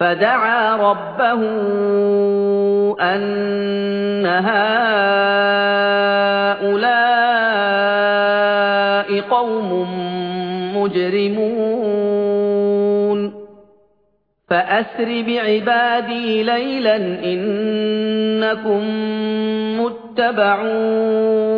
فَدَعَا رَبَّهُ أَنَّ هَٰؤُلَاءِ قَوْمٌ مُّجْرِمُونَ. فَأَسْرِ بِعِبَادِي لَيْلًا إِنَّكُم مُّتَّبَعُونَ.